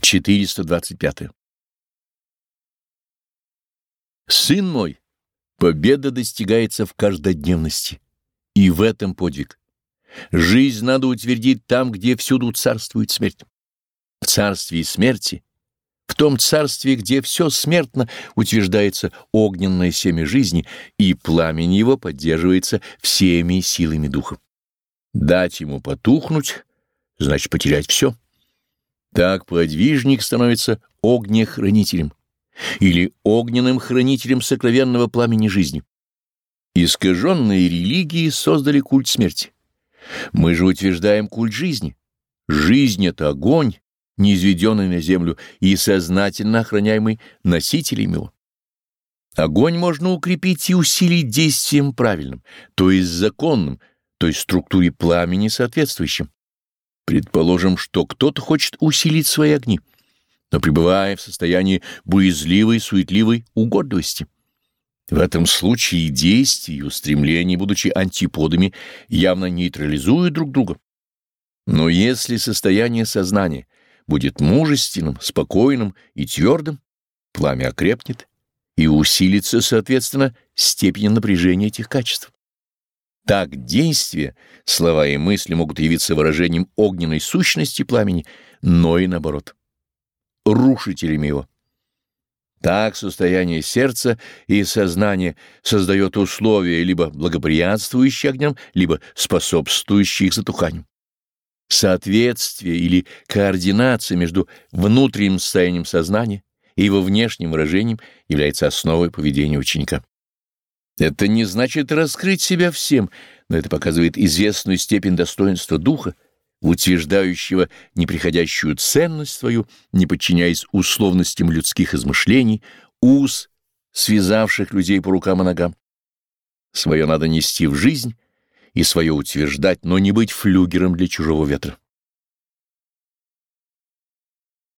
425. Сын мой, победа достигается в каждодневности, и в этом подвиг. Жизнь надо утвердить там, где всюду царствует смерть. В царстве смерти, в том царстве, где все смертно, утверждается огненное семя жизни, и пламень его поддерживается всеми силами духа. Дать ему потухнуть, значит потерять все. Так подвижник становится огнехранителем или огненным хранителем сокровенного пламени жизни. Искаженные религии создали культ смерти. Мы же утверждаем культ жизни. Жизнь — это огонь, низведенный на землю и сознательно охраняемый носителем его. Огонь можно укрепить и усилить действием правильным, то есть законным, то есть структуре пламени соответствующим. Предположим, что кто-то хочет усилить свои огни, но пребывая в состоянии боязливой, суетливой угодливости. В этом случае действия и устремления, будучи антиподами, явно нейтрализуют друг друга. Но если состояние сознания будет мужественным, спокойным и твердым, пламя окрепнет и усилится, соответственно, степень напряжения этих качеств. Так действия, слова и мысли могут явиться выражением огненной сущности пламени, но и наоборот, рушителями его. Так состояние сердца и сознания создает условия, либо благоприятствующие огням, либо способствующие их затуханию. Соответствие или координация между внутренним состоянием сознания и его внешним выражением является основой поведения ученика. Это не значит раскрыть себя всем, но это показывает известную степень достоинства духа, утверждающего неприходящую ценность свою, не подчиняясь условностям людских измышлений, уз, связавших людей по рукам и ногам. Свое надо нести в жизнь и свое утверждать, но не быть флюгером для чужого ветра.